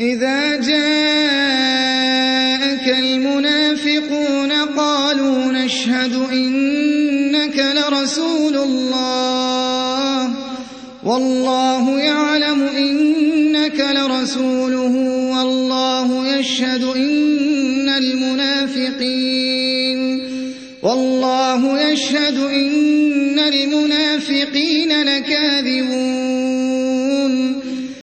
إذا جاءك المنافقون قالوا نشهد إنك لرسول الله والله يعلم إنك لرسوله والله يشهد إن المنافقين والله يشهد إن المنافقين لكاذبون